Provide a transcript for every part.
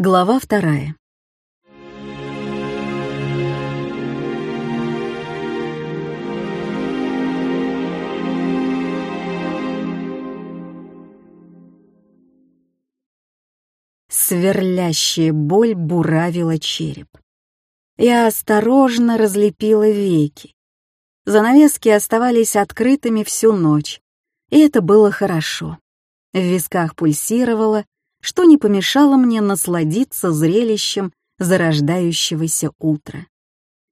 Глава вторая. Сверлящая боль буравила череп. Я осторожно разлепила веки. Занавески оставались открытыми всю ночь, и это было хорошо. В висках пульсировало, что не помешало мне насладиться зрелищем зарождающегося утра.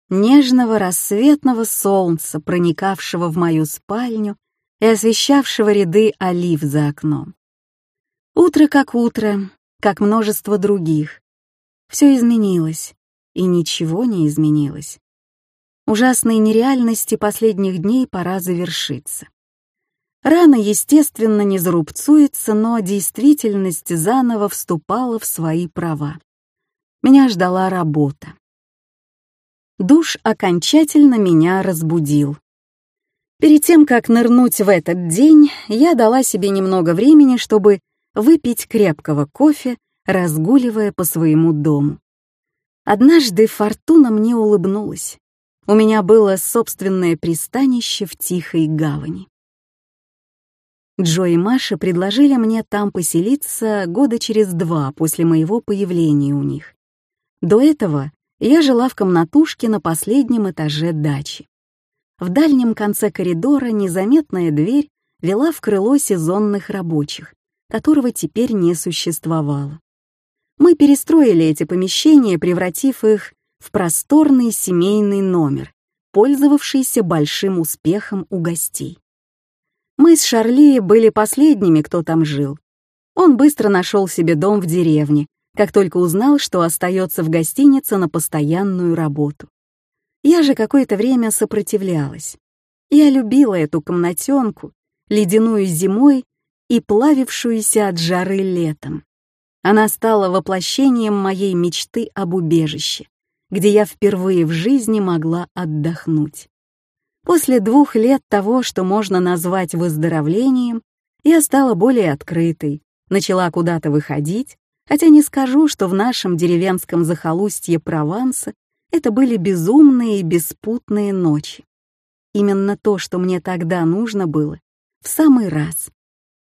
Нежного рассветного солнца, проникавшего в мою спальню и освещавшего ряды олив за окном. Утро как утро, как множество других. Все изменилось, и ничего не изменилось. Ужасные нереальности последних дней пора завершиться. Рана, естественно, не зарубцуется, но действительность заново вступала в свои права. Меня ждала работа. Душ окончательно меня разбудил. Перед тем, как нырнуть в этот день, я дала себе немного времени, чтобы выпить крепкого кофе, разгуливая по своему дому. Однажды фортуна мне улыбнулась. У меня было собственное пристанище в тихой гавани. Джо и Маша предложили мне там поселиться года через два после моего появления у них. До этого я жила в комнатушке на последнем этаже дачи. В дальнем конце коридора незаметная дверь вела в крыло сезонных рабочих, которого теперь не существовало. Мы перестроили эти помещения, превратив их в просторный семейный номер, пользовавшийся большим успехом у гостей. Мы с Шарли были последними, кто там жил. Он быстро нашел себе дом в деревне, как только узнал, что остается в гостинице на постоянную работу. Я же какое-то время сопротивлялась. Я любила эту комнатенку, ледяную зимой и плавившуюся от жары летом. Она стала воплощением моей мечты об убежище, где я впервые в жизни могла отдохнуть. После двух лет того, что можно назвать выздоровлением, я стала более открытой, начала куда-то выходить, хотя не скажу, что в нашем деревенском захолустье Прованса это были безумные и беспутные ночи. Именно то, что мне тогда нужно было, в самый раз.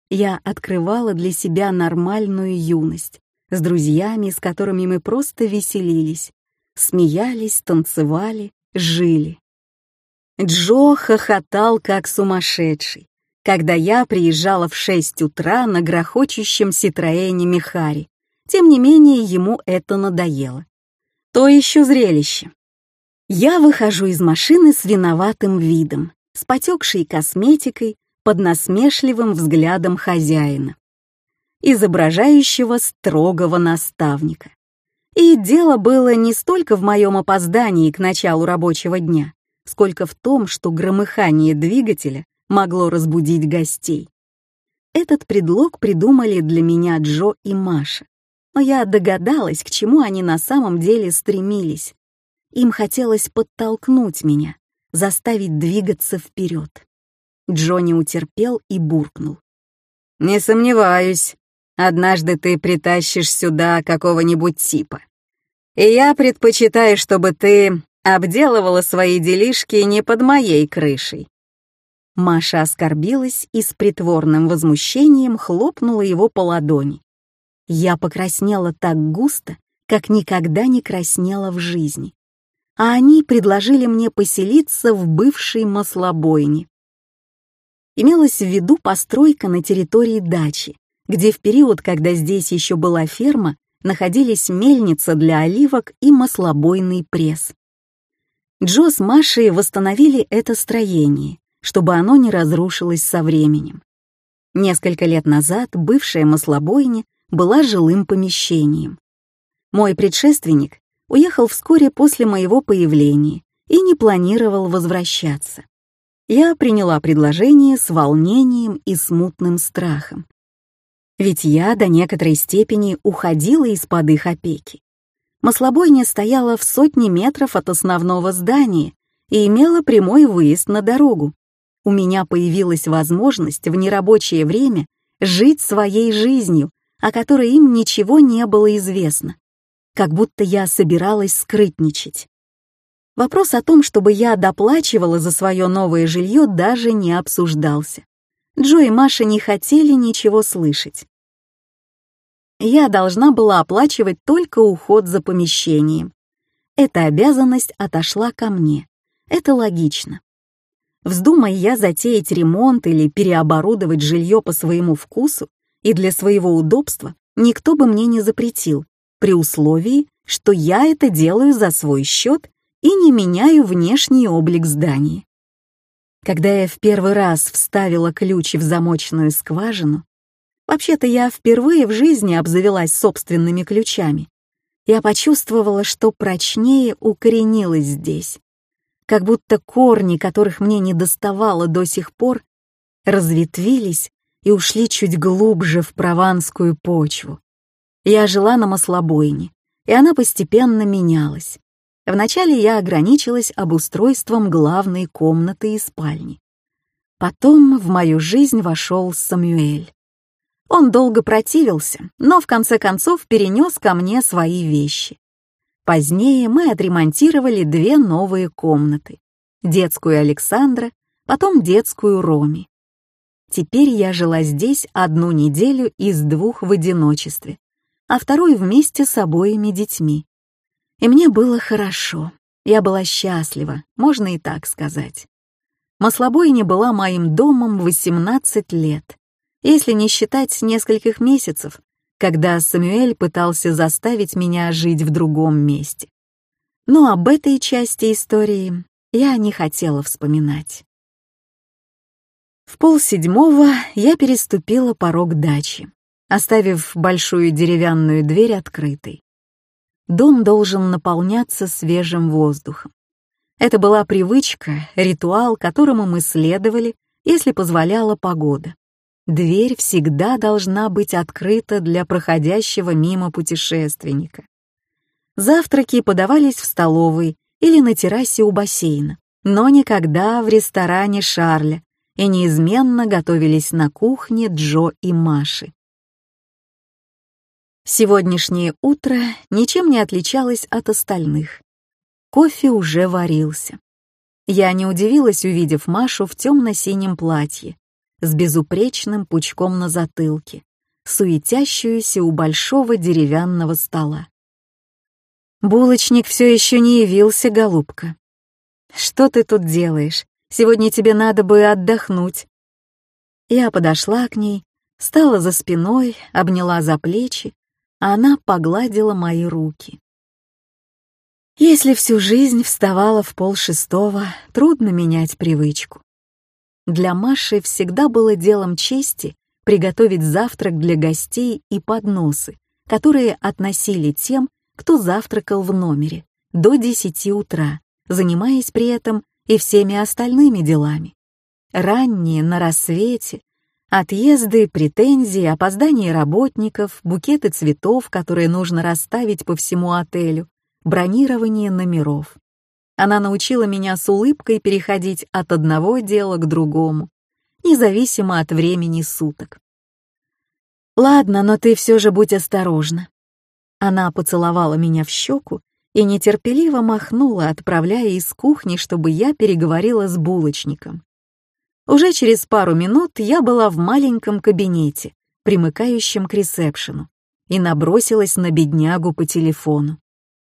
Я открывала для себя нормальную юность с друзьями, с которыми мы просто веселились, смеялись, танцевали, жили. Джо хохотал как сумасшедший, когда я приезжала в 6 утра на грохочущем Ситроэне Михари. Тем не менее, ему это надоело. То еще зрелище. Я выхожу из машины с виноватым видом, с потекшей косметикой, под насмешливым взглядом хозяина, изображающего строгого наставника. И дело было не столько в моем опоздании к началу рабочего дня, сколько в том, что громыхание двигателя могло разбудить гостей. Этот предлог придумали для меня Джо и Маша, но я догадалась, к чему они на самом деле стремились. Им хотелось подтолкнуть меня, заставить двигаться вперед. Джо не утерпел и буркнул. «Не сомневаюсь, однажды ты притащишь сюда какого-нибудь типа. И я предпочитаю, чтобы ты обделывала свои делишки не под моей крышей. Маша оскорбилась и с притворным возмущением хлопнула его по ладони. Я покраснела так густо, как никогда не краснела в жизни. А они предложили мне поселиться в бывшей маслобойне. Имелась в виду постройка на территории дачи, где в период, когда здесь еще была ферма, находились мельница для оливок и маслобойный пресс. Джо с Машей восстановили это строение, чтобы оно не разрушилось со временем. Несколько лет назад бывшая маслобойня была жилым помещением. Мой предшественник уехал вскоре после моего появления и не планировал возвращаться. Я приняла предложение с волнением и смутным страхом. Ведь я до некоторой степени уходила из-под их опеки. Маслобойня стояла в сотне метров от основного здания и имела прямой выезд на дорогу. У меня появилась возможность в нерабочее время жить своей жизнью, о которой им ничего не было известно, как будто я собиралась скрытничать. Вопрос о том, чтобы я доплачивала за свое новое жилье, даже не обсуждался. Джо и Маша не хотели ничего слышать. Я должна была оплачивать только уход за помещением. Эта обязанность отошла ко мне. Это логично. Вздумай я затеять ремонт или переоборудовать жилье по своему вкусу и для своего удобства, никто бы мне не запретил, при условии, что я это делаю за свой счет и не меняю внешний облик здания. Когда я в первый раз вставила ключ в замочную скважину, вообще-то я впервые в жизни обзавелась собственными ключами, я почувствовала, что прочнее укоренилась здесь, как будто корни, которых мне не доставало до сих пор, разветвились и ушли чуть глубже в прованскую почву. Я жила на маслобойне, и она постепенно менялась. Вначале я ограничилась обустройством главной комнаты и спальни. Потом в мою жизнь вошел Самюэль. Он долго противился, но в конце концов перенес ко мне свои вещи. Позднее мы отремонтировали две новые комнаты. Детскую Александра, потом детскую Роми. Теперь я жила здесь одну неделю из двух в одиночестве, а вторую вместе с обоими детьми. И мне было хорошо. Я была счастлива, можно и так сказать. Маслобойня была моим домом 18 лет, если не считать нескольких месяцев, когда Самюэль пытался заставить меня жить в другом месте. Но об этой части истории я не хотела вспоминать. В полседьмого я переступила порог дачи оставив большую деревянную дверь открытой. Дом должен наполняться свежим воздухом. Это была привычка, ритуал, которому мы следовали, если позволяла погода. Дверь всегда должна быть открыта для проходящего мимо путешественника. Завтраки подавались в столовой или на террасе у бассейна, но никогда в ресторане Шарля и неизменно готовились на кухне Джо и Маши. Сегодняшнее утро ничем не отличалось от остальных. Кофе уже варился. Я не удивилась, увидев Машу в темно-синем платье, с безупречным пучком на затылке, суетящуюся у большого деревянного стола. «Булочник все еще не явился, голубка. Что ты тут делаешь? Сегодня тебе надо бы отдохнуть». Я подошла к ней, стала за спиной, обняла за плечи она погладила мои руки. Если всю жизнь вставала в полшестого, трудно менять привычку. Для Маши всегда было делом чести приготовить завтрак для гостей и подносы, которые относили тем, кто завтракал в номере, до десяти утра, занимаясь при этом и всеми остальными делами. Ранние, на рассвете, Отъезды, претензии, опоздание работников, букеты цветов, которые нужно расставить по всему отелю, бронирование номеров. Она научила меня с улыбкой переходить от одного дела к другому, независимо от времени суток. «Ладно, но ты все же будь осторожна». Она поцеловала меня в щеку и нетерпеливо махнула, отправляя из кухни, чтобы я переговорила с булочником. Уже через пару минут я была в маленьком кабинете, примыкающем к ресепшену, и набросилась на беднягу по телефону.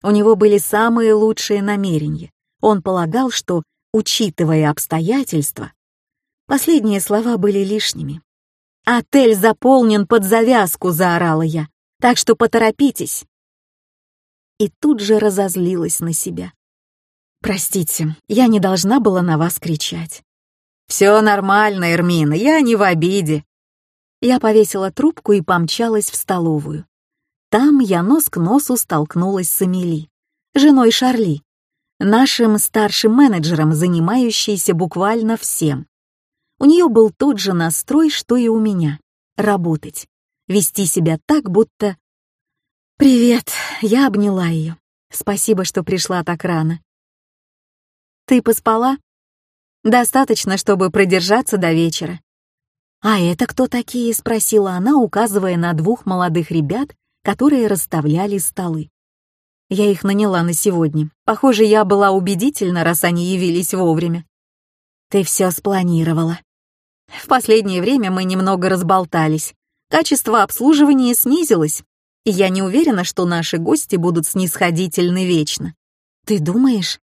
У него были самые лучшие намерения. Он полагал, что, учитывая обстоятельства, последние слова были лишними. «Отель заполнен под завязку», — заорала я, «так что поторопитесь». И тут же разозлилась на себя. «Простите, я не должна была на вас кричать. «Все нормально, Эрмина, я не в обиде». Я повесила трубку и помчалась в столовую. Там я нос к носу столкнулась с Эмили, женой Шарли, нашим старшим менеджером, занимающейся буквально всем. У нее был тот же настрой, что и у меня — работать, вести себя так, будто... «Привет», — я обняла ее. «Спасибо, что пришла так рано». «Ты поспала?» Достаточно, чтобы продержаться до вечера. «А это кто такие?» — спросила она, указывая на двух молодых ребят, которые расставляли столы. Я их наняла на сегодня. Похоже, я была убедительна, раз они явились вовремя. Ты все спланировала. В последнее время мы немного разболтались. Качество обслуживания снизилось, и я не уверена, что наши гости будут снисходительны вечно. Ты думаешь?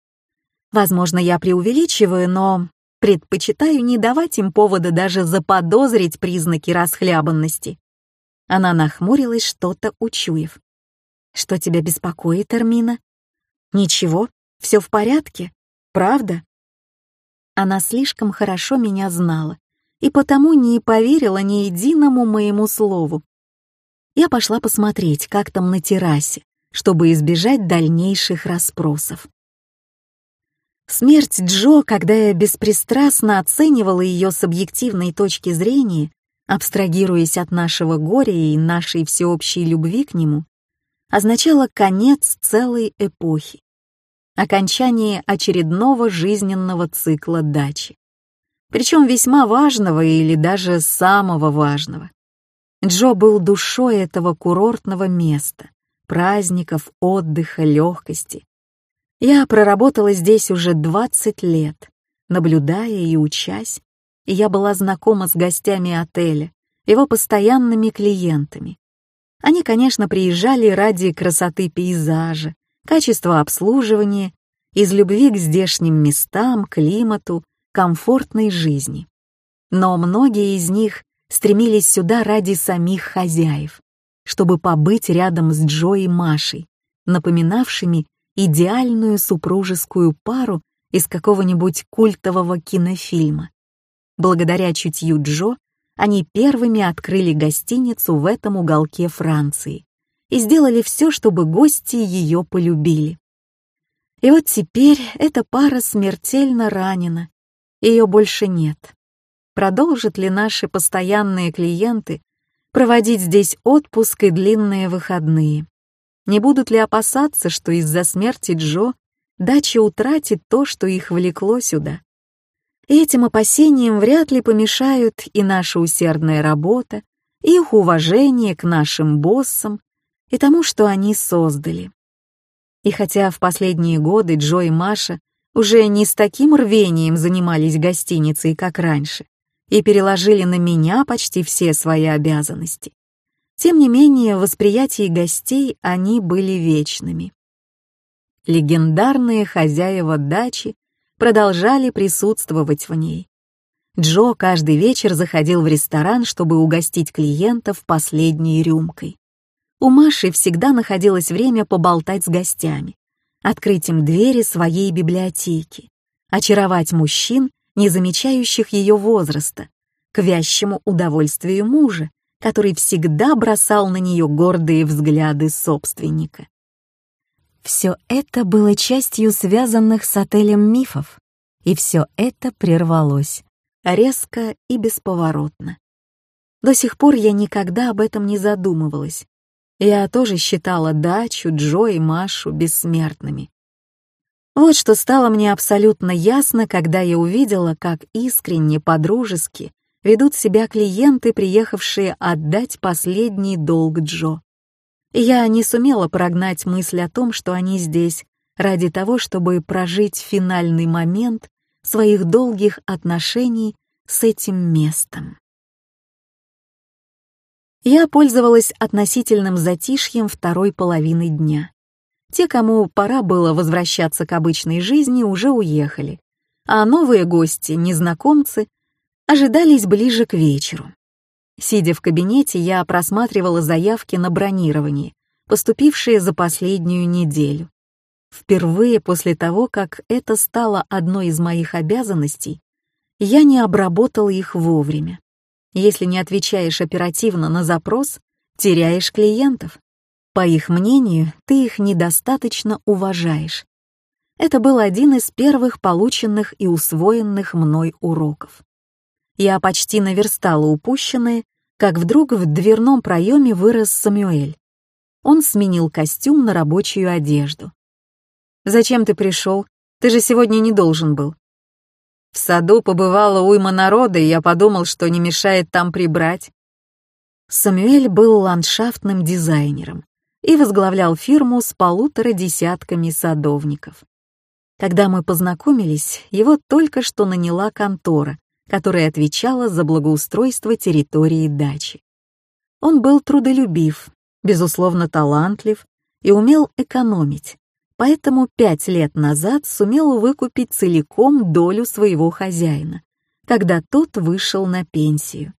Возможно, я преувеличиваю, но предпочитаю не давать им повода даже заподозрить признаки расхлябанности. Она нахмурилась, что-то учуяв. «Что тебя беспокоит, Эрмина?» «Ничего, все в порядке. Правда?» Она слишком хорошо меня знала и потому не поверила ни единому моему слову. Я пошла посмотреть, как там на террасе, чтобы избежать дальнейших расспросов. Смерть Джо, когда я беспристрастно оценивала ее с объективной точки зрения, абстрагируясь от нашего горя и нашей всеобщей любви к нему, означала конец целой эпохи окончание очередного жизненного цикла дачи. Причем весьма важного или даже самого важного. Джо был душой этого курортного места, праздников, отдыха, легкости. Я проработала здесь уже 20 лет, наблюдая и учась, и я была знакома с гостями отеля, его постоянными клиентами. Они, конечно, приезжали ради красоты пейзажа, качество обслуживания, из любви к здешним местам, климату, комфортной жизни. Но многие из них стремились сюда ради самих хозяев, чтобы побыть рядом с Джо и Машей, напоминавшими идеальную супружескую пару из какого-нибудь культового кинофильма. Благодаря чутью Джо они первыми открыли гостиницу в этом уголке Франции и сделали все, чтобы гости ее полюбили. И вот теперь эта пара смертельно ранена, ее больше нет. Продолжат ли наши постоянные клиенты проводить здесь отпуск и длинные выходные? Не будут ли опасаться, что из-за смерти Джо дача утратит то, что их влекло сюда? Этим опасениям вряд ли помешают и наша усердная работа, и их уважение к нашим боссам, и тому, что они создали. И хотя в последние годы Джо и Маша уже не с таким рвением занимались гостиницей, как раньше, и переложили на меня почти все свои обязанности, тем не менее в гостей они были вечными. Легендарные хозяева дачи продолжали присутствовать в ней. Джо каждый вечер заходил в ресторан, чтобы угостить клиентов последней рюмкой. У Маши всегда находилось время поболтать с гостями, открыть им двери своей библиотеки, очаровать мужчин, не замечающих ее возраста, к вящему удовольствию мужа, который всегда бросал на нее гордые взгляды собственника. Все это было частью связанных с отелем мифов, и все это прервалось, резко и бесповоротно. До сих пор я никогда об этом не задумывалась, я тоже считала Дачу, Джо и Машу бессмертными. Вот что стало мне абсолютно ясно, когда я увидела, как искренне, по-дружески ведут себя клиенты, приехавшие отдать последний долг Джо. Я не сумела прогнать мысль о том, что они здесь ради того, чтобы прожить финальный момент своих долгих отношений с этим местом. Я пользовалась относительным затишьем второй половины дня. Те, кому пора было возвращаться к обычной жизни, уже уехали, а новые гости, незнакомцы, ожидались ближе к вечеру. Сидя в кабинете, я просматривала заявки на бронирование, поступившие за последнюю неделю. Впервые после того, как это стало одной из моих обязанностей, я не обработала их вовремя. Если не отвечаешь оперативно на запрос, теряешь клиентов. По их мнению, ты их недостаточно уважаешь. Это был один из первых полученных и усвоенных мной уроков. Я почти наверстала упущенное, как вдруг в дверном проеме вырос Самюэль. Он сменил костюм на рабочую одежду. «Зачем ты пришел? Ты же сегодня не должен был». В саду побывала уйма народа, и я подумал, что не мешает там прибрать. Самюэль был ландшафтным дизайнером, и возглавлял фирму с полутора десятками садовников. Когда мы познакомились, его только что наняла контора, которая отвечала за благоустройство территории дачи. Он был трудолюбив, безусловно талантлив и умел экономить, поэтому пять лет назад сумел выкупить целиком долю своего хозяина, когда тот вышел на пенсию.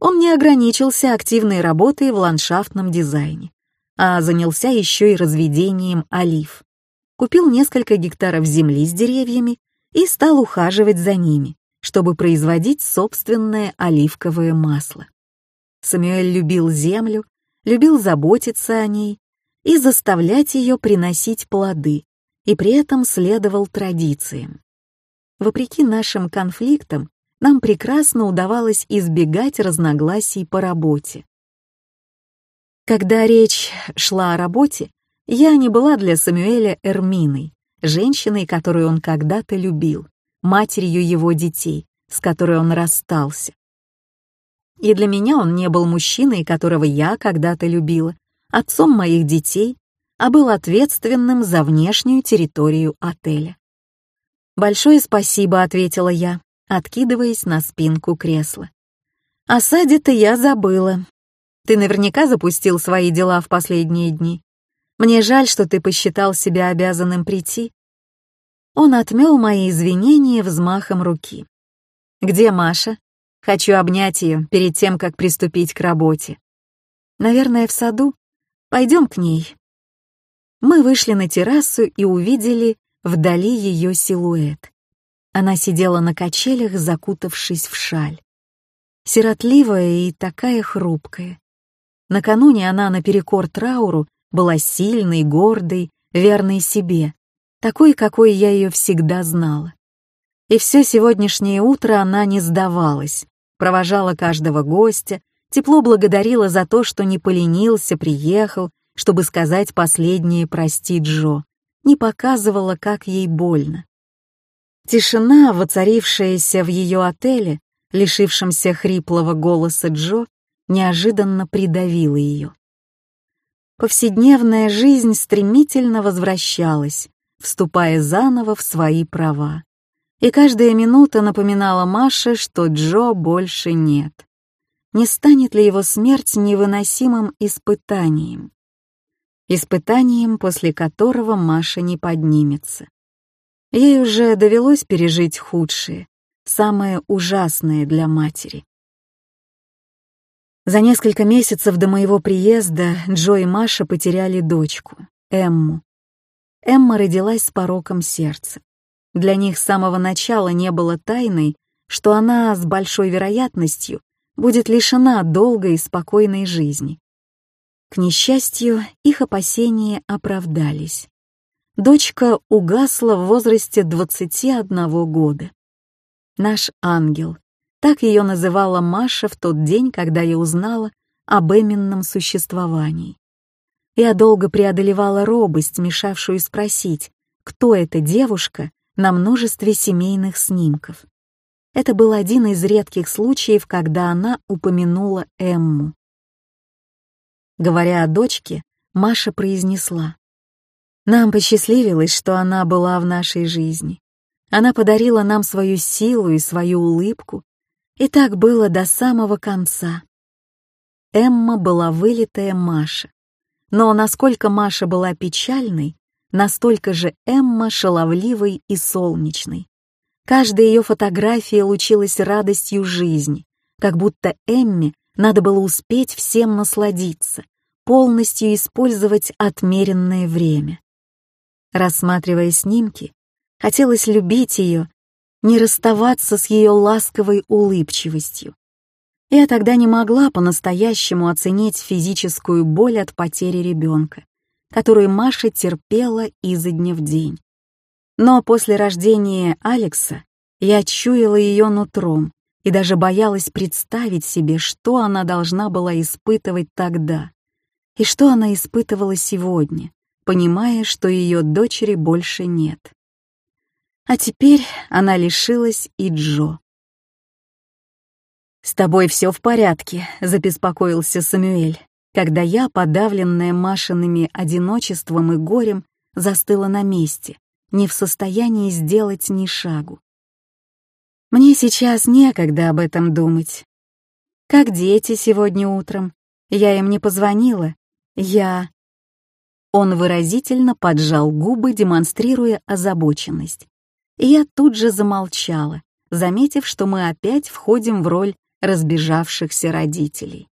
Он не ограничился активной работой в ландшафтном дизайне, а занялся еще и разведением олив. Купил несколько гектаров земли с деревьями и стал ухаживать за ними, чтобы производить собственное оливковое масло. Самюэль любил землю, любил заботиться о ней и заставлять ее приносить плоды, и при этом следовал традициям. Вопреки нашим конфликтам, нам прекрасно удавалось избегать разногласий по работе. Когда речь шла о работе, я не была для Самюэля Эрминой, женщиной, которую он когда-то любил, матерью его детей, с которой он расстался. И для меня он не был мужчиной, которого я когда-то любила, отцом моих детей, а был ответственным за внешнюю территорию отеля. «Большое спасибо», — ответила я, откидываясь на спинку кресла. «О саде-то я забыла. Ты наверняка запустил свои дела в последние дни. Мне жаль, что ты посчитал себя обязанным прийти». Он отмел мои извинения взмахом руки. «Где Маша? Хочу обнять ее перед тем, как приступить к работе. Наверное, в саду. Пойдем к ней». Мы вышли на террасу и увидели вдали ее силуэт. Она сидела на качелях, закутавшись в шаль. Сиротливая и такая хрупкая. Накануне она наперекор трауру была сильной, гордой, верной себе, такой, какой я ее всегда знала. И все сегодняшнее утро она не сдавалась, провожала каждого гостя, тепло благодарила за то, что не поленился, приехал, чтобы сказать последнее «прости, Джо», не показывала, как ей больно. Тишина, воцарившаяся в ее отеле, лишившемся хриплого голоса Джо, неожиданно придавила ее. Повседневная жизнь стремительно возвращалась, вступая заново в свои права. И каждая минута напоминала Маше, что Джо больше нет. Не станет ли его смерть невыносимым испытанием? Испытанием, после которого Маша не поднимется. Ей уже довелось пережить худшее, самое ужасное для матери. За несколько месяцев до моего приезда Джо и Маша потеряли дочку, Эмму. Эмма родилась с пороком сердца. Для них с самого начала не было тайной, что она с большой вероятностью будет лишена долгой и спокойной жизни. К несчастью, их опасения оправдались. Дочка угасла в возрасте 21 года. Наш ангел, так ее называла Маша в тот день, когда я узнала об Эминном существовании. Я долго преодолевала робость, мешавшую спросить, кто эта девушка на множестве семейных снимков. Это был один из редких случаев, когда она упомянула Эмму. Говоря о дочке, Маша произнесла. «Нам посчастливилось, что она была в нашей жизни. Она подарила нам свою силу и свою улыбку, и так было до самого конца. Эмма была вылитая Маша. Но насколько Маша была печальной, настолько же Эмма шаловливой и солнечной. Каждая ее фотография лучилась радостью жизни, как будто Эмме надо было успеть всем насладиться, полностью использовать отмеренное время. Рассматривая снимки, хотелось любить ее не расставаться с ее ласковой улыбчивостью. Я тогда не могла по-настоящему оценить физическую боль от потери ребенка, которую Маша терпела изо дня в день. Но после рождения Алекса я чуяла ее нутром и даже боялась представить себе, что она должна была испытывать тогда и что она испытывала сегодня, понимая, что ее дочери больше нет. А теперь она лишилась и Джо. «С тобой все в порядке», — забеспокоился Самюэль. когда я, подавленная Машиными одиночеством и горем, застыла на месте, не в состоянии сделать ни шагу. Мне сейчас некогда об этом думать. Как дети сегодня утром. Я им не позвонила. Я... Он выразительно поджал губы, демонстрируя озабоченность. И я тут же замолчала, заметив, что мы опять входим в роль разбежавшихся родителей.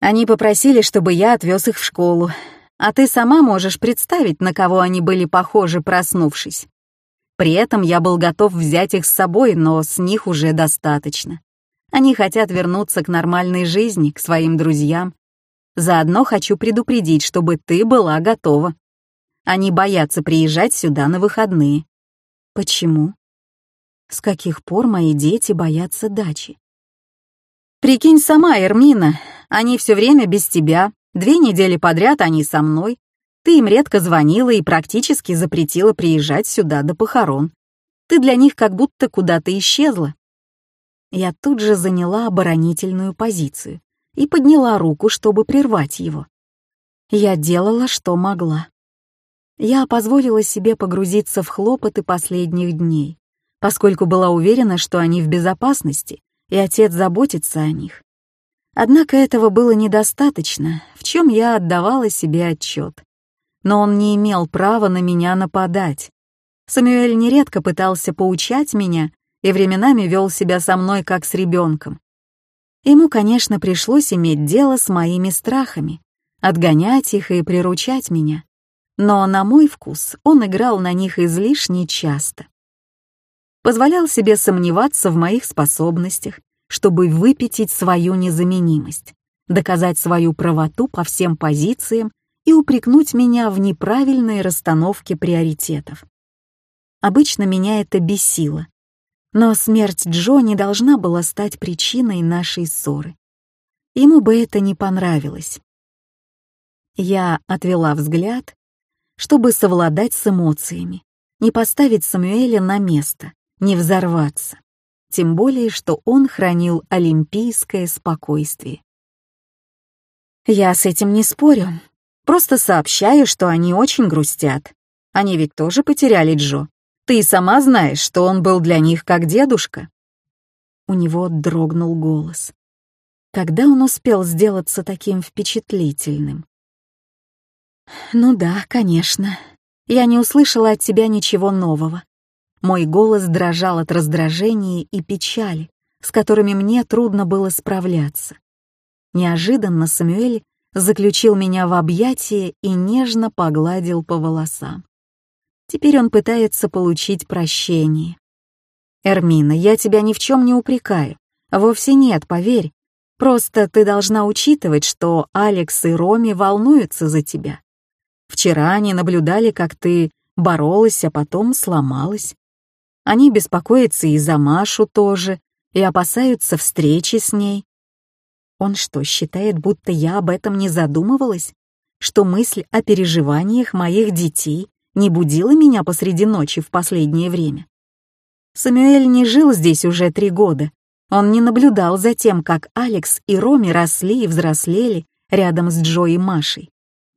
Они попросили, чтобы я отвез их в школу, а ты сама можешь представить, на кого они были похожи, проснувшись. При этом я был готов взять их с собой, но с них уже достаточно. Они хотят вернуться к нормальной жизни, к своим друзьям. Заодно хочу предупредить, чтобы ты была готова. Они боятся приезжать сюда на выходные. Почему? С каких пор мои дети боятся дачи? Прикинь сама, Эрмина, они все время без тебя, Две недели подряд они со мной. Ты им редко звонила и практически запретила приезжать сюда до похорон. Ты для них как будто куда-то исчезла. Я тут же заняла оборонительную позицию и подняла руку, чтобы прервать его. Я делала, что могла. Я позволила себе погрузиться в хлопоты последних дней, поскольку была уверена, что они в безопасности, и отец заботится о них. Однако этого было недостаточно, в чем я отдавала себе отчет. Но он не имел права на меня нападать. Самюэль нередко пытался поучать меня и временами вел себя со мной как с ребенком. Ему, конечно, пришлось иметь дело с моими страхами, отгонять их и приручать меня. Но на мой вкус он играл на них излишне часто. Позволял себе сомневаться в моих способностях, чтобы выпятить свою незаменимость, доказать свою правоту по всем позициям и упрекнуть меня в неправильной расстановке приоритетов. Обычно меня это бесило, но смерть Джо не должна была стать причиной нашей ссоры. Ему бы это не понравилось. Я отвела взгляд, чтобы совладать с эмоциями, не поставить Самуэля на место, не взорваться тем более, что он хранил олимпийское спокойствие. Я с этим не спорю, просто сообщаю, что они очень грустят. Они ведь тоже потеряли Джо. Ты и сама знаешь, что он был для них как дедушка. У него дрогнул голос. Когда он успел сделаться таким впечатлительным? «Ну да, конечно. Я не услышала от тебя ничего нового. Мой голос дрожал от раздражения и печали, с которыми мне трудно было справляться. Неожиданно Самюэль заключил меня в объятия и нежно погладил по волосам. Теперь он пытается получить прощение. «Эрмина, я тебя ни в чем не упрекаю. Вовсе нет, поверь. Просто ты должна учитывать, что Алекс и Роми волнуются за тебя. Вчера они наблюдали, как ты боролась, а потом сломалась. Они беспокоятся и за Машу тоже, и опасаются встречи с ней. Он что, считает, будто я об этом не задумывалась? Что мысль о переживаниях моих детей не будила меня посреди ночи в последнее время? Самюэль не жил здесь уже три года. Он не наблюдал за тем, как Алекс и Роми росли и взрослели рядом с Джо и Машей.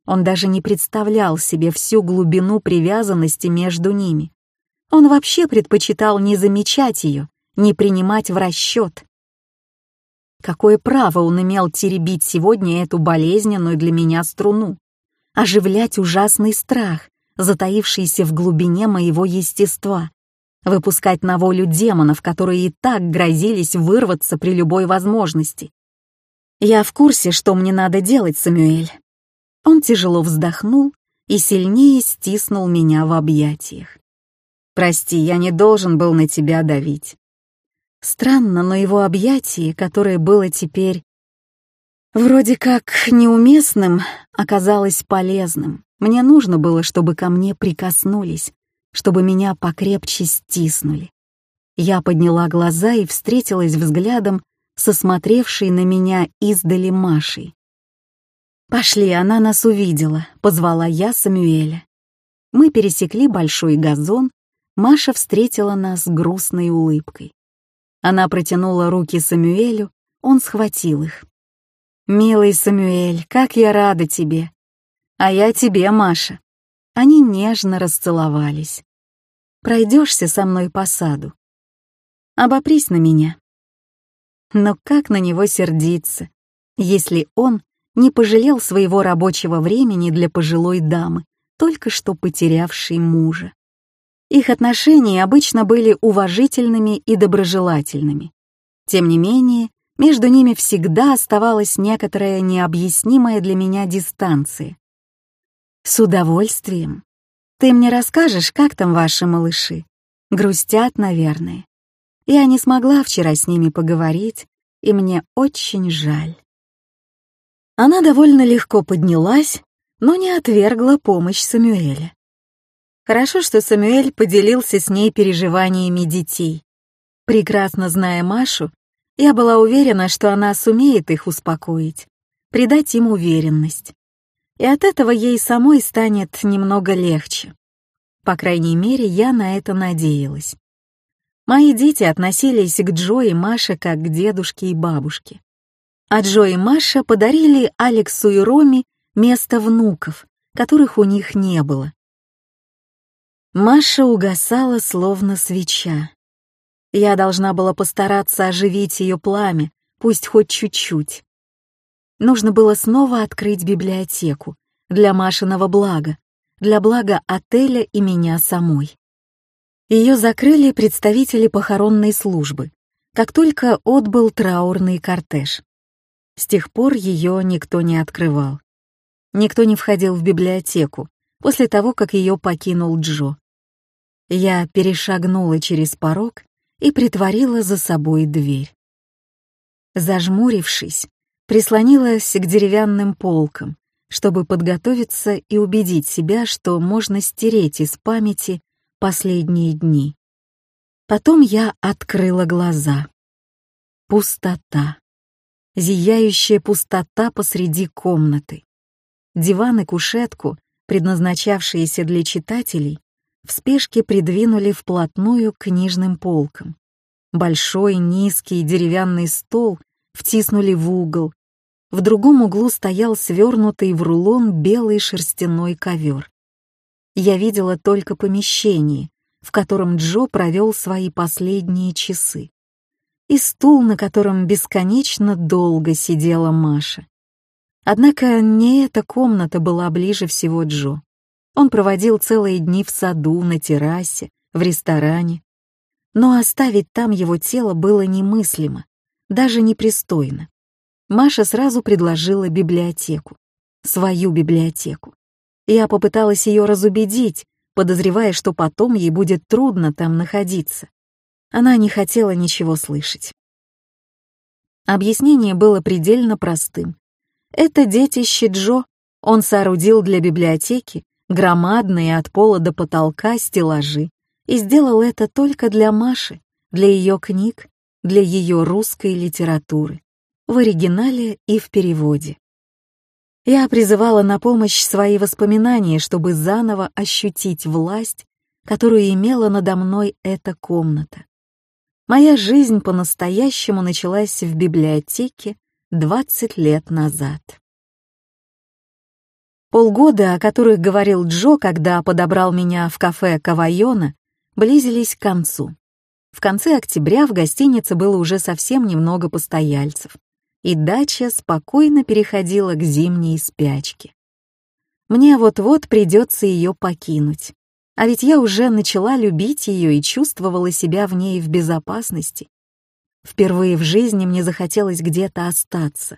Он даже не представлял себе всю глубину привязанности между ними. Он вообще предпочитал не замечать ее, не принимать в расчет. Какое право он имел теребить сегодня эту болезненную для меня струну, оживлять ужасный страх, затаившийся в глубине моего естества, выпускать на волю демонов, которые и так грозились вырваться при любой возможности. Я в курсе, что мне надо делать, Самюэль. Он тяжело вздохнул и сильнее стиснул меня в объятиях. Прости, я не должен был на тебя давить. Странно, но его объятие, которое было теперь вроде как неуместным, оказалось полезным. Мне нужно было, чтобы ко мне прикоснулись, чтобы меня покрепче стиснули. Я подняла глаза и встретилась взглядом со смотревшей на меня издали Машей. «Пошли, она нас увидела», — позвала я Самюэля. Мы пересекли большой газон Маша встретила нас грустной улыбкой. Она протянула руки Самюэлю, он схватил их. «Милый Самюэль, как я рада тебе!» «А я тебе, Маша!» Они нежно расцеловались. «Пройдешься со мной по саду?» «Обопрись на меня!» Но как на него сердиться, если он не пожалел своего рабочего времени для пожилой дамы, только что потерявшей мужа? Их отношения обычно были уважительными и доброжелательными. Тем не менее, между ними всегда оставалась некоторая необъяснимая для меня дистанция. «С удовольствием. Ты мне расскажешь, как там ваши малыши? Грустят, наверное. Я не смогла вчера с ними поговорить, и мне очень жаль». Она довольно легко поднялась, но не отвергла помощь Самюэля. Хорошо, что Самюэль поделился с ней переживаниями детей. Прекрасно зная Машу, я была уверена, что она сумеет их успокоить, придать им уверенность. И от этого ей самой станет немного легче. По крайней мере, я на это надеялась. Мои дети относились к Джо и Маше как к дедушке и бабушке. А Джо и Маша подарили Алексу и Роме место внуков, которых у них не было. Маша угасала, словно свеча. Я должна была постараться оживить ее пламя, пусть хоть чуть-чуть. Нужно было снова открыть библиотеку для Машиного блага, для блага отеля и меня самой. Ее закрыли представители похоронной службы, как только отбыл траурный кортеж. С тех пор ее никто не открывал. Никто не входил в библиотеку после того, как ее покинул Джо. Я перешагнула через порог и притворила за собой дверь. Зажмурившись, прислонилась к деревянным полкам, чтобы подготовиться и убедить себя, что можно стереть из памяти последние дни. Потом я открыла глаза. Пустота. Зияющая пустота посреди комнаты. Диван и кушетку, предназначавшиеся для читателей, в спешке придвинули вплотную к книжным полкам. Большой низкий деревянный стол втиснули в угол. В другом углу стоял свернутый в рулон белый шерстяной ковер. Я видела только помещение, в котором Джо провел свои последние часы, и стул, на котором бесконечно долго сидела Маша. Однако не эта комната была ближе всего Джо. Он проводил целые дни в саду, на террасе, в ресторане. Но оставить там его тело было немыслимо, даже непристойно. Маша сразу предложила библиотеку. Свою библиотеку. Я попыталась ее разубедить, подозревая, что потом ей будет трудно там находиться. Она не хотела ничего слышать. Объяснение было предельно простым. Это детище Джо. Он соорудил для библиотеки громадные от пола до потолка стеллажи и сделал это только для Маши, для ее книг, для ее русской литературы, в оригинале и в переводе. Я призывала на помощь свои воспоминания, чтобы заново ощутить власть, которую имела надо мной эта комната. Моя жизнь по-настоящему началась в библиотеке 20 лет назад. Полгода, о которых говорил Джо, когда подобрал меня в кафе Кавайона, близились к концу. В конце октября в гостинице было уже совсем немного постояльцев, и дача спокойно переходила к зимней спячке. Мне вот-вот придется ее покинуть, а ведь я уже начала любить ее и чувствовала себя в ней в безопасности. Впервые в жизни мне захотелось где-то остаться.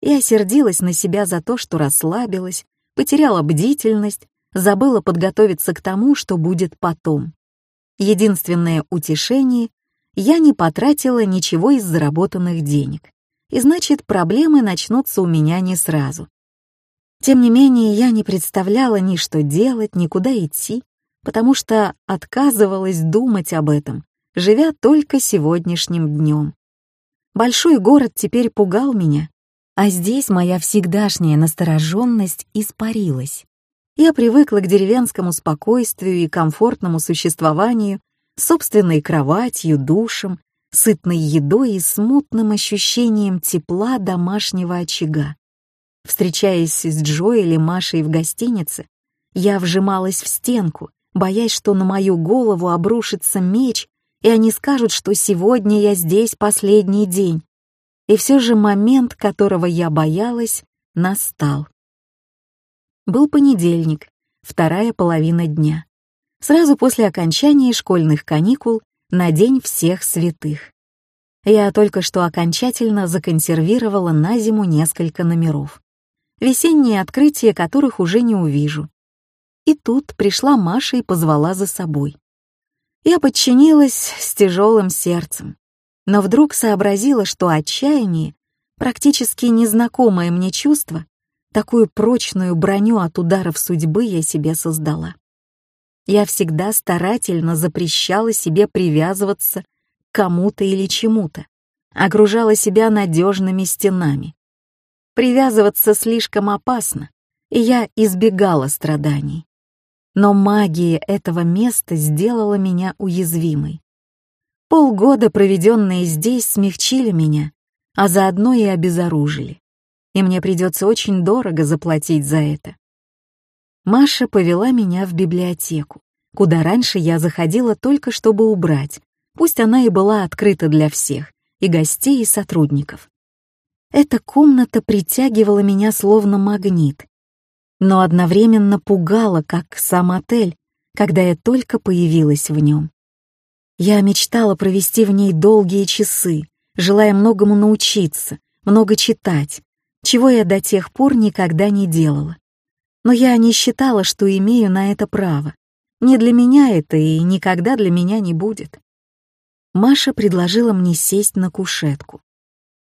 Я сердилась на себя за то, что расслабилась, потеряла бдительность, забыла подготовиться к тому, что будет потом. Единственное утешение — я не потратила ничего из заработанных денег, и значит, проблемы начнутся у меня не сразу. Тем не менее, я не представляла ни что делать, ни куда идти, потому что отказывалась думать об этом, живя только сегодняшним днем. Большой город теперь пугал меня, а здесь моя всегдашняя настороженность испарилась. Я привыкла к деревенскому спокойствию и комфортному существованию, собственной кроватью, душем, сытной едой и смутным ощущением тепла домашнего очага. Встречаясь с Джо или Машей в гостинице, я вжималась в стенку, боясь, что на мою голову обрушится меч, и они скажут, что сегодня я здесь последний день. И все же момент, которого я боялась, настал. Был понедельник, вторая половина дня. Сразу после окончания школьных каникул на День всех святых. Я только что окончательно законсервировала на зиму несколько номеров. Весенние открытия которых уже не увижу. И тут пришла Маша и позвала за собой. Я подчинилась с тяжелым сердцем, но вдруг сообразила, что отчаяние, практически незнакомое мне чувство, такую прочную броню от ударов судьбы я себе создала. Я всегда старательно запрещала себе привязываться к кому-то или чему-то, окружала себя надежными стенами. Привязываться слишком опасно, и я избегала страданий. Но магия этого места сделала меня уязвимой. Полгода, проведенные здесь, смягчили меня, а заодно и обезоружили. И мне придется очень дорого заплатить за это. Маша повела меня в библиотеку, куда раньше я заходила только чтобы убрать, пусть она и была открыта для всех, и гостей, и сотрудников. Эта комната притягивала меня словно магнит, но одновременно пугала, как сам отель, когда я только появилась в нем. Я мечтала провести в ней долгие часы, желая многому научиться, много читать, чего я до тех пор никогда не делала. Но я не считала, что имею на это право. Не для меня это и никогда для меня не будет. Маша предложила мне сесть на кушетку.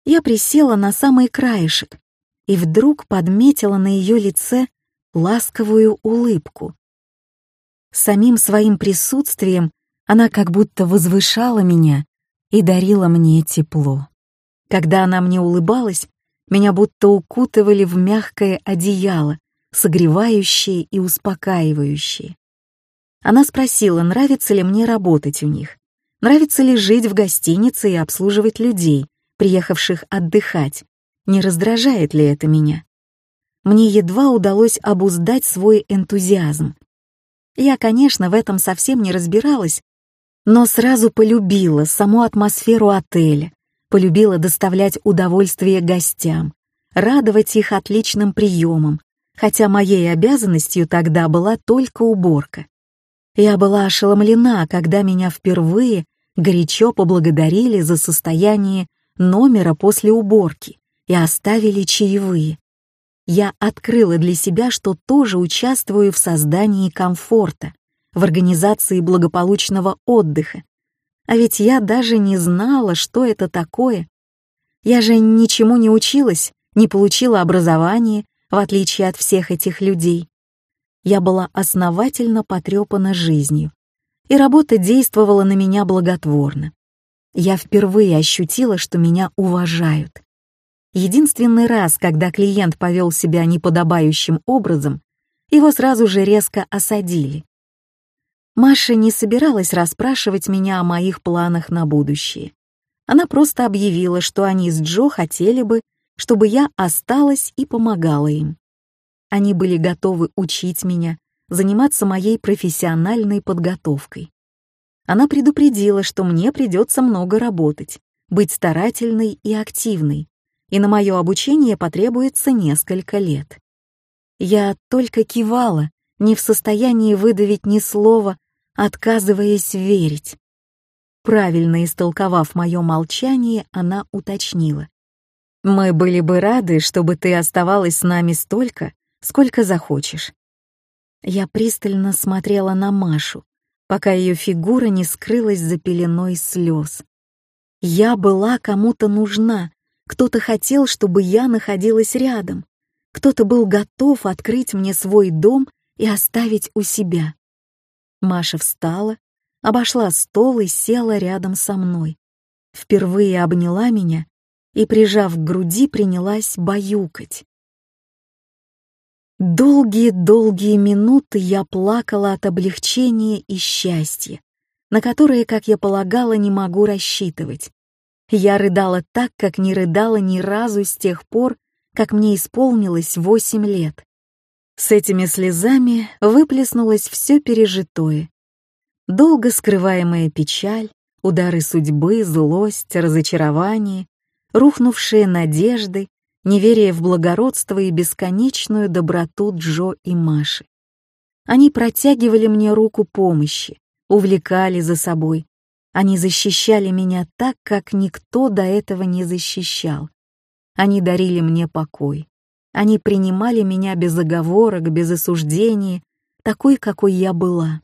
Я присела на самый краешек и вдруг подметила на ее лице ласковую улыбку. Самим своим присутствием она как будто возвышала меня и дарила мне тепло. Когда она мне улыбалась, меня будто укутывали в мягкое одеяло, согревающее и успокаивающее. Она спросила, нравится ли мне работать у них, нравится ли жить в гостинице и обслуживать людей, приехавших отдыхать, не раздражает ли это меня мне едва удалось обуздать свой энтузиазм. Я, конечно, в этом совсем не разбиралась, но сразу полюбила саму атмосферу отеля, полюбила доставлять удовольствие гостям, радовать их отличным приемом, хотя моей обязанностью тогда была только уборка. Я была ошеломлена, когда меня впервые горячо поблагодарили за состояние номера после уборки и оставили чаевые я открыла для себя, что тоже участвую в создании комфорта, в организации благополучного отдыха. А ведь я даже не знала, что это такое. Я же ничему не училась, не получила образование, в отличие от всех этих людей. Я была основательно потрепана жизнью, и работа действовала на меня благотворно. Я впервые ощутила, что меня уважают. Единственный раз, когда клиент повел себя неподобающим образом, его сразу же резко осадили. Маша не собиралась расспрашивать меня о моих планах на будущее. Она просто объявила, что они с Джо хотели бы, чтобы я осталась и помогала им. Они были готовы учить меня, заниматься моей профессиональной подготовкой. Она предупредила, что мне придется много работать, быть старательной и активной, и на мое обучение потребуется несколько лет. Я только кивала, не в состоянии выдавить ни слова, отказываясь верить. Правильно истолковав мое молчание, она уточнила. «Мы были бы рады, чтобы ты оставалась с нами столько, сколько захочешь». Я пристально смотрела на Машу, пока ее фигура не скрылась за пеленой слез. Я была кому-то нужна, кто-то хотел, чтобы я находилась рядом. Кто-то был готов открыть мне свой дом и оставить у себя. Маша встала, обошла стол и села рядом со мной. Впервые обняла меня и, прижав к груди, принялась баюкать. Долгие-долгие минуты я плакала от облегчения и счастья, на которые, как я полагала, не могу рассчитывать. Я рыдала так, как не рыдала ни разу с тех пор, как мне исполнилось восемь лет. С этими слезами выплеснулось все пережитое. Долго скрываемая печаль, удары судьбы, злость, разочарование, рухнувшие надежды, неверие в благородство и бесконечную доброту Джо и Маши. Они протягивали мне руку помощи, увлекали за собой. Они защищали меня так, как никто до этого не защищал. Они дарили мне покой. Они принимали меня без оговорок, без осуждений, такой, какой я была.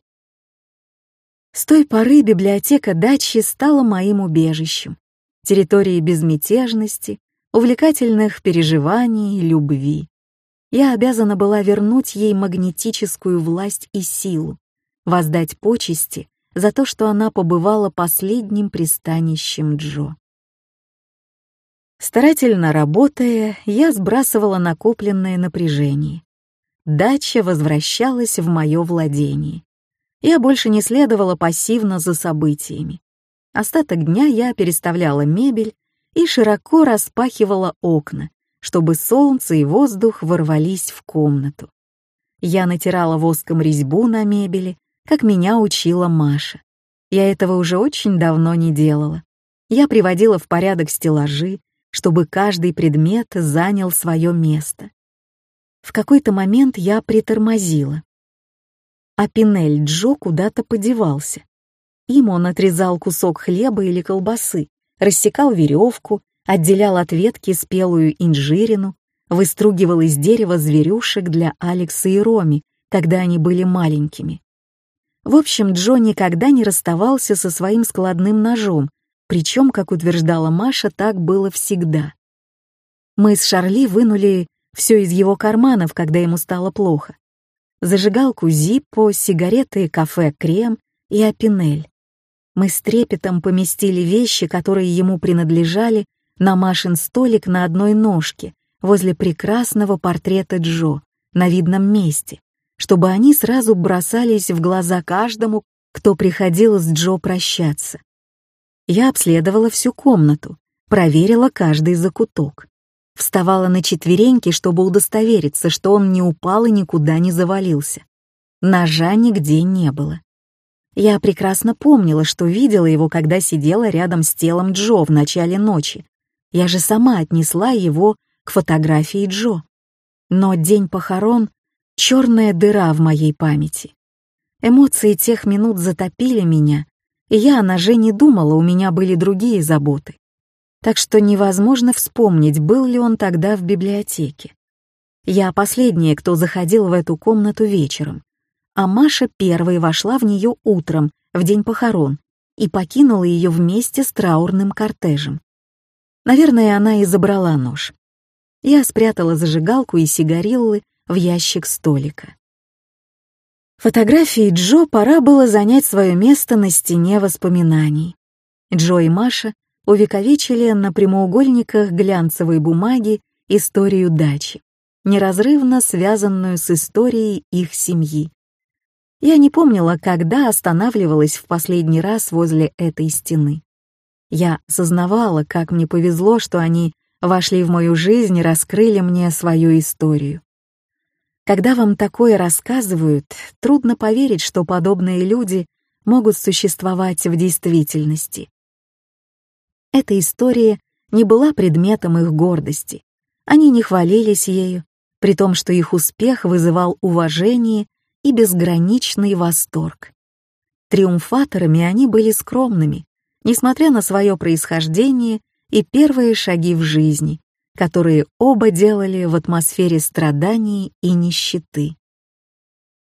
С той поры библиотека дачи стала моим убежищем, территорией безмятежности, увлекательных переживаний, любви. Я обязана была вернуть ей магнетическую власть и силу, воздать почести за то, что она побывала последним пристанищем Джо. Старательно работая, я сбрасывала накопленное напряжение. Дача возвращалась в мое владение. Я больше не следовала пассивно за событиями. Остаток дня я переставляла мебель и широко распахивала окна, чтобы солнце и воздух ворвались в комнату. Я натирала воском резьбу на мебели, как меня учила Маша. Я этого уже очень давно не делала. Я приводила в порядок стеллажи, чтобы каждый предмет занял свое место. В какой-то момент я притормозила. А Пинель Джо куда-то подевался. Им он отрезал кусок хлеба или колбасы, рассекал веревку, отделял от ветки спелую инжирину, выстругивал из дерева зверюшек для Алекса и Роми, когда они были маленькими. В общем, Джо никогда не расставался со своим складным ножом, причем, как утверждала Маша, так было всегда. Мы с Шарли вынули все из его карманов, когда ему стало плохо. Зажигалку Зиппо, сигареты, кафе Крем и Апинель. Мы с трепетом поместили вещи, которые ему принадлежали, на Машин столик на одной ножке возле прекрасного портрета Джо на видном месте, чтобы они сразу бросались в глаза каждому, кто приходил с Джо прощаться. Я обследовала всю комнату, проверила каждый закуток. Вставала на четвереньки, чтобы удостовериться, что он не упал и никуда не завалился. Ножа нигде не было. Я прекрасно помнила, что видела его, когда сидела рядом с телом Джо в начале ночи. Я же сама отнесла его к фотографии Джо. Но день похорон — черная дыра в моей памяти. Эмоции тех минут затопили меня, я о ноже не думала, у меня были другие заботы. Так что невозможно вспомнить, был ли он тогда в библиотеке. Я последняя, кто заходил в эту комнату вечером, а Маша первой вошла в нее утром, в день похорон, и покинула ее вместе с траурным кортежем. Наверное, она и забрала нож. Я спрятала зажигалку и сигариллы в ящик столика. Фотографии Джо пора было занять свое место на стене воспоминаний. Джо и Маша увековечили на прямоугольниках глянцевой бумаги историю дачи, неразрывно связанную с историей их семьи. Я не помнила, когда останавливалась в последний раз возле этой стены. Я сознавала, как мне повезло, что они вошли в мою жизнь и раскрыли мне свою историю. Когда вам такое рассказывают, трудно поверить, что подобные люди могут существовать в действительности. Эта история не была предметом их гордости. Они не хвалились ею, при том, что их успех вызывал уважение и безграничный восторг. Триумфаторами они были скромными, несмотря на свое происхождение и первые шаги в жизни, которые оба делали в атмосфере страданий и нищеты.